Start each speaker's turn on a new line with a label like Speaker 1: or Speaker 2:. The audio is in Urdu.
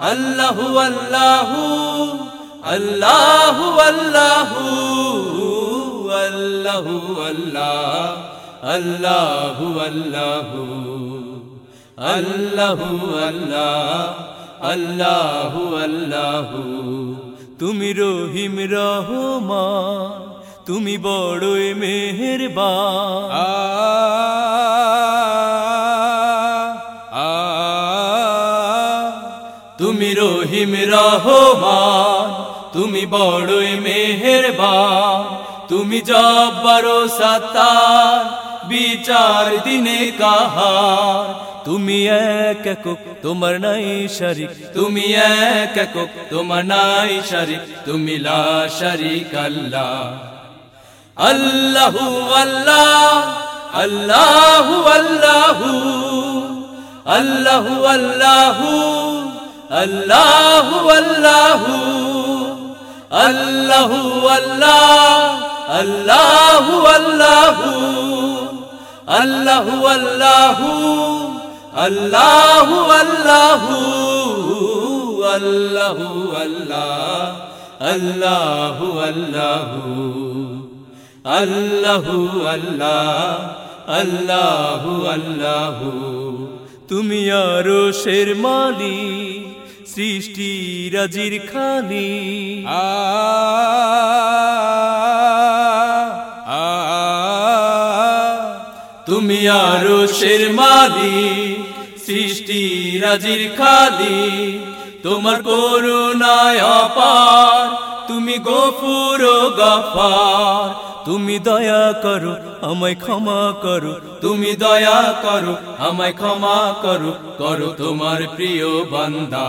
Speaker 1: اللہ اللہ اللہ اللہ اللہ اللہ اللہ اللہ اللہ اللہ اللہ اللہ تم রহিম রহমান تم বড়ই مہربان۔ تم روہم رہو بھا تم بڑوں مہربا تمہیں جب برو ستا بچار دینے کا تم اے کہری تم اے کہ تم نئی شری تم لا شری کلّ اللہ اللہ اللہ اللہ اللہ اللہ اللہ اللہ اللہ اللہ اللہ اللہ اللہ اللہ اللہ اللہ اللہ اللہ اللہ اللہ اللہ اللہ اللہ تم یارو شیر مالی সৃষ্টি রাজির খালি তুমি আরও শের মালি সৃষ্টি রাজির খালি। তোমার করুণায় অপার, তুমি গফুর গফার। তুমি দয়া করো, আমায় ক্ষমা করো। তুমি দয়া করো, আমায় ক্ষমা করো। করো তোমার প্রিয় বান্দা।